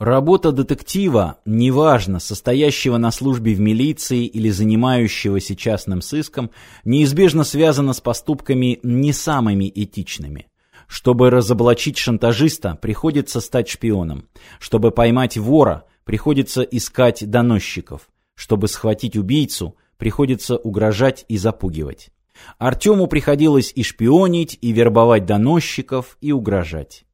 Работа детектива, неважно, состоящего на службе в милиции или занимающегося частным сыском, неизбежно связана с поступками не самыми этичными. Чтобы разоблачить шантажиста, приходится стать шпионом. Чтобы поймать вора, приходится искать доносчиков. Чтобы схватить убийцу, приходится угрожать и запугивать. Артему приходилось и шпионить, и вербовать доносчиков, и угрожать.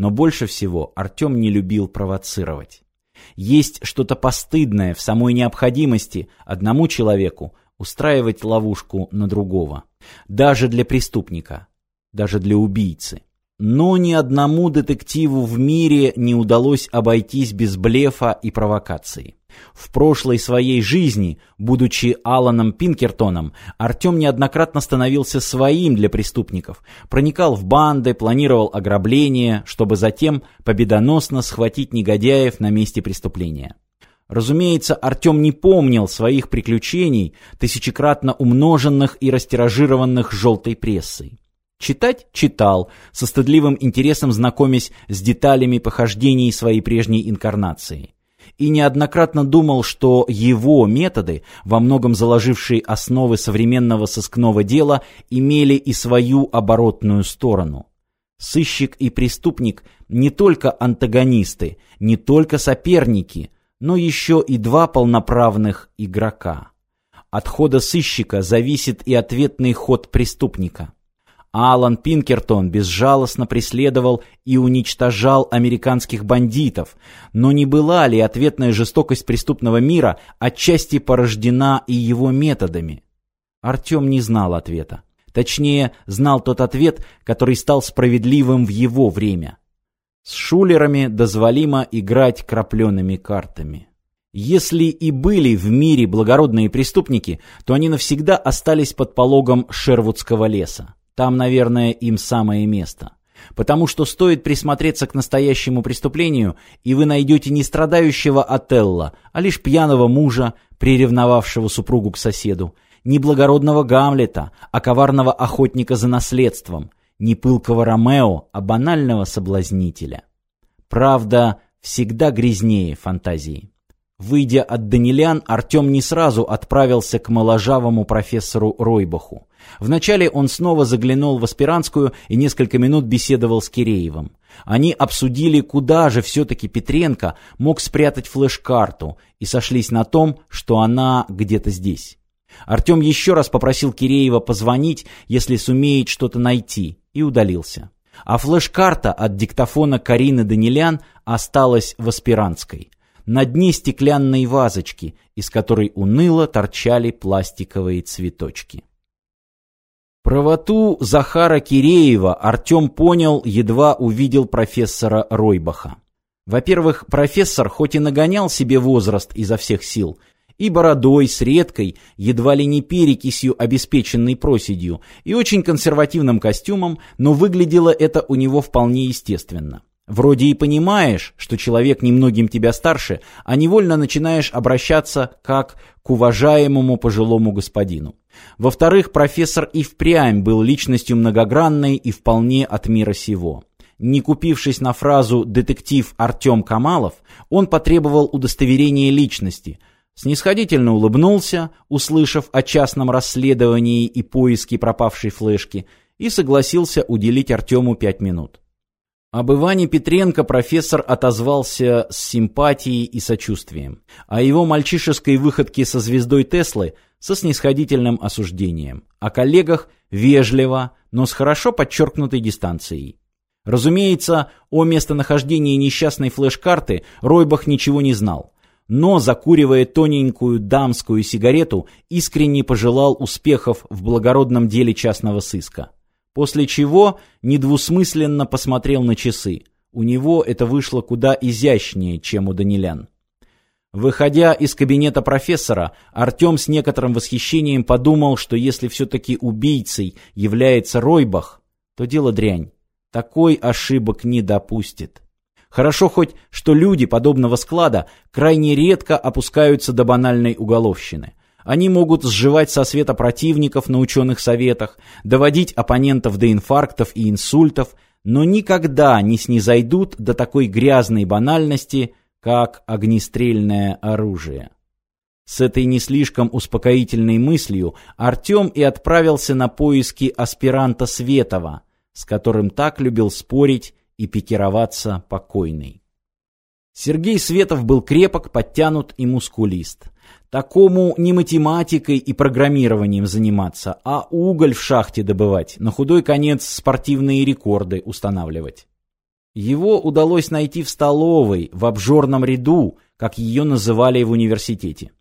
Но больше всего Артем не любил провоцировать. Есть что-то постыдное в самой необходимости одному человеку устраивать ловушку на другого. Даже для преступника, даже для убийцы. Но ни одному детективу в мире не удалось обойтись без блефа и провокации. В прошлой своей жизни, будучи Аланом Пинкертоном, Артем неоднократно становился своим для преступников, проникал в банды, планировал ограбления, чтобы затем победоносно схватить негодяев на месте преступления. Разумеется, Артем не помнил своих приключений, тысячекратно умноженных и растиражированных желтой прессой. Читать читал, со стыдливым интересом знакомясь с деталями похождений своей прежней инкарнации и неоднократно думал, что его методы, во многом заложившие основы современного сыскного дела, имели и свою оборотную сторону. Сыщик и преступник не только антагонисты, не только соперники, но еще и два полноправных игрока. От хода сыщика зависит и ответный ход преступника. Алан Пинкертон безжалостно преследовал и уничтожал американских бандитов, но не была ли ответная жестокость преступного мира отчасти порождена и его методами? Артем не знал ответа. Точнее, знал тот ответ, который стал справедливым в его время. С шулерами дозволимо играть крапленными картами. Если и были в мире благородные преступники, то они навсегда остались под пологом Шервудского леса. Там, наверное, им самое место. Потому что стоит присмотреться к настоящему преступлению, и вы найдете не страдающего Отелла, а лишь пьяного мужа, приревновавшего супругу к соседу, не благородного Гамлета, а коварного охотника за наследством, не пылкого Ромео, а банального соблазнителя. Правда всегда грязнее фантазии. Выйдя от Данилян, Артем не сразу отправился к моложавому профессору Ройбаху. Вначале он снова заглянул в аспирантскую и несколько минут беседовал с Киреевым. Они обсудили, куда же все-таки Петренко мог спрятать флеш-карту, и сошлись на том, что она где-то здесь. Артем еще раз попросил Киреева позвонить, если сумеет что-то найти, и удалился. А флеш-карта от диктофона Карины Данилян осталась в аспирантской на дне стеклянной вазочки, из которой уныло торчали пластиковые цветочки. Правоту Захара Киреева Артем понял, едва увидел профессора Ройбаха. Во-первых, профессор хоть и нагонял себе возраст изо всех сил, и бородой с редкой, едва ли не перекисью, обеспеченной проседью, и очень консервативным костюмом, но выглядело это у него вполне естественно. Вроде и понимаешь, что человек немногим тебя старше, а невольно начинаешь обращаться как к уважаемому пожилому господину. Во-вторых, профессор и впрямь был личностью многогранной и вполне от мира сего. Не купившись на фразу «детектив Артем Камалов», он потребовал удостоверения личности – снисходительно улыбнулся, услышав о частном расследовании и поиске пропавшей флешки, и согласился уделить Артему пять минут. Об Иване Петренко профессор отозвался с симпатией и сочувствием, о его мальчишеской выходке со звездой Теслы со снисходительным осуждением, о коллегах вежливо, но с хорошо подчеркнутой дистанцией. Разумеется, о местонахождении несчастной флеш-карты Ройбах ничего не знал, но, закуривая тоненькую дамскую сигарету, искренне пожелал успехов в благородном деле частного сыска. После чего недвусмысленно посмотрел на часы. У него это вышло куда изящнее, чем у Данилян. Выходя из кабинета профессора, Артем с некоторым восхищением подумал, что если все-таки убийцей является Ройбах, то дело дрянь. Такой ошибок не допустит. Хорошо хоть, что люди подобного склада крайне редко опускаются до банальной уголовщины. Они могут сживать со света противников на ученых советах, доводить оппонентов до инфарктов и инсультов, но никогда не снизойдут до такой грязной банальности, как огнестрельное оружие. С этой не слишком успокоительной мыслью Артем и отправился на поиски аспиранта Светова, с которым так любил спорить и пикироваться покойный. Сергей Светов был крепок, подтянут и мускулист. Такому не математикой и программированием заниматься, а уголь в шахте добывать, на худой конец спортивные рекорды устанавливать. Его удалось найти в столовой, в обжорном ряду, как ее называли в университете.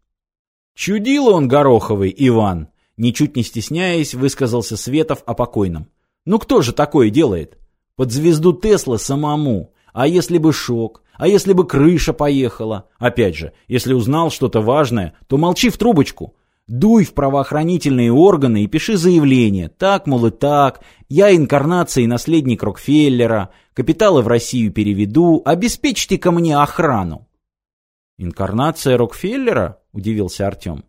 «Чудил он, Гороховый, Иван!» Ничуть не стесняясь, высказался Светов о покойном. «Ну кто же такое делает? Под звезду Тесла самому. А если бы шок? А если бы крыша поехала? Опять же, если узнал что-то важное, то молчи в трубочку. Дуй в правоохранительные органы и пиши заявление. Так, мол, и так. Я инкарнация и наследник Рокфеллера. Капиталы в Россию переведу. Обеспечьте ко мне охрану. Инкарнация Рокфеллера? Удивился Артем.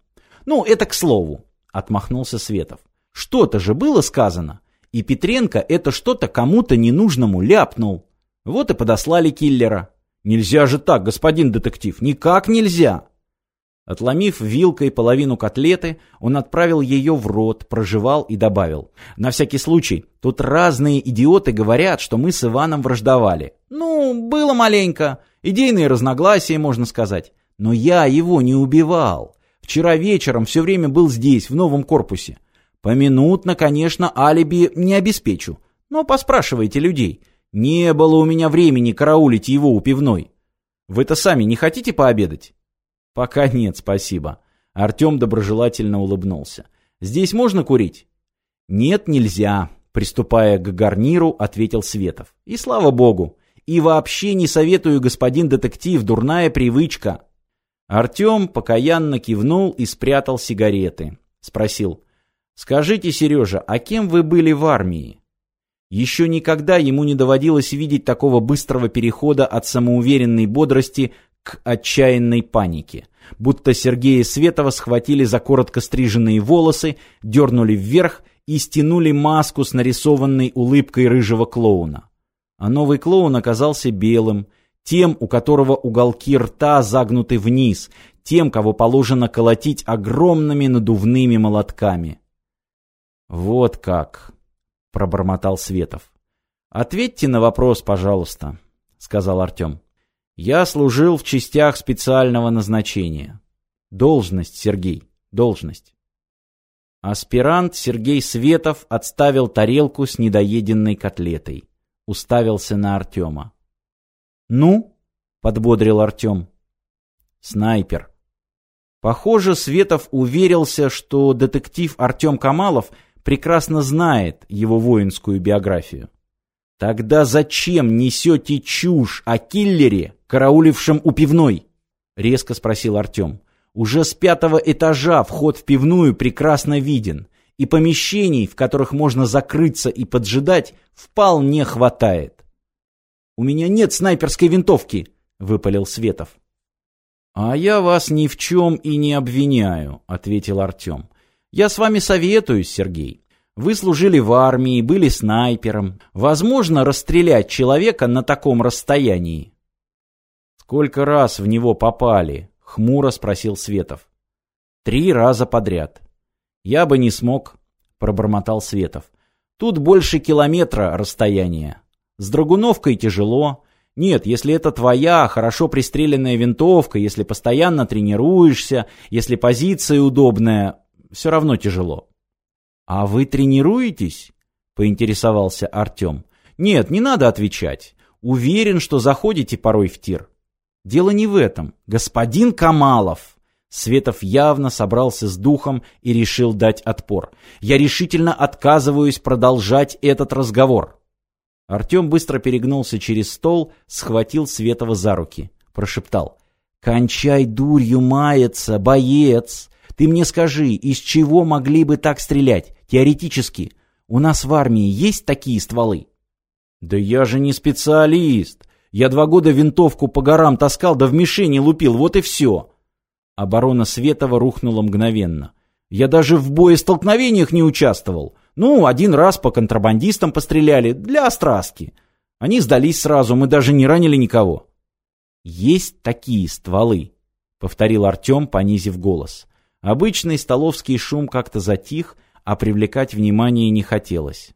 Ну, это к слову. Отмахнулся Светов. Что-то же было сказано. И Петренко это что-то кому-то ненужному ляпнул. Вот и подослали киллера. Нельзя же так, господин детектив, никак нельзя. Отломив вилкой половину котлеты, он отправил ее в рот, прожевал и добавил. На всякий случай, тут разные идиоты говорят, что мы с Иваном враждовали. Ну, было маленько. Идейные разногласия, можно сказать. Но я его не убивал. Вчера вечером все время был здесь, в новом корпусе. Поминутно, конечно, алиби не обеспечу. Но поспрашивайте людей. Не было у меня времени караулить его у пивной. Вы-то сами не хотите пообедать? Пока нет, спасибо. Артем доброжелательно улыбнулся. Здесь можно курить? Нет, нельзя, приступая к гарниру, ответил Светов. И слава богу. И вообще не советую, господин детектив, дурная привычка. Артем покаянно кивнул и спрятал сигареты. Спросил. Скажите, Сережа, а кем вы были в армии? Еще никогда ему не доводилось видеть такого быстрого перехода от самоуверенной бодрости к отчаянной панике. Будто Сергея Светова схватили за коротко стриженные волосы, дернули вверх и стянули маску с нарисованной улыбкой рыжего клоуна. А новый клоун оказался белым, тем, у которого уголки рта загнуты вниз, тем, кого положено колотить огромными надувными молотками. Вот как. — пробормотал Светов. «Ответьте на вопрос, пожалуйста», — сказал Артем. «Я служил в частях специального назначения. Должность, Сергей, должность». Аспирант Сергей Светов отставил тарелку с недоеденной котлетой. Уставился на Артема. «Ну?» — подбодрил Артем. «Снайпер». Похоже, Светов уверился, что детектив Артем Камалов — прекрасно знает его воинскую биографию. Тогда зачем несете чушь о киллере, караулившем у пивной? Резко спросил Артем. Уже с пятого этажа вход в пивную прекрасно виден, и помещений, в которых можно закрыться и поджидать, вполне хватает. «У меня нет снайперской винтовки», — выпалил Светов. «А я вас ни в чем и не обвиняю», — ответил Артем. Я с вами советую, Сергей. Вы служили в армии, были снайпером. Возможно, расстрелять человека на таком расстоянии. Сколько раз в него попали? Хмуро спросил Светов. Три раза подряд. Я бы не смог, пробормотал Светов. Тут больше километра расстояния. С Драгуновкой тяжело. Нет, если это твоя хорошо пристреленная винтовка, если постоянно тренируешься, если позиция удобная, все равно тяжело. — А вы тренируетесь? — поинтересовался Артем. — Нет, не надо отвечать. Уверен, что заходите порой в тир. Дело не в этом. Господин Камалов! Светов явно собрался с духом и решил дать отпор. Я решительно отказываюсь продолжать этот разговор. Артем быстро перегнулся через стол, схватил Светова за руки. Прошептал. «Кончай дурью маяться, боец! Ты мне скажи, из чего могли бы так стрелять, теоретически? У нас в армии есть такие стволы? Да я же не специалист. Я два года винтовку по горам таскал, да в мишени лупил, вот и все. Оборона Светова рухнула мгновенно. Я даже в боестолкновениях не участвовал. Ну, один раз по контрабандистам постреляли, для остраски. Они сдались сразу, мы даже не ранили никого. «Есть такие стволы», — повторил Артем, понизив голос. Обычный столовский шум как-то затих, а привлекать внимание не хотелось.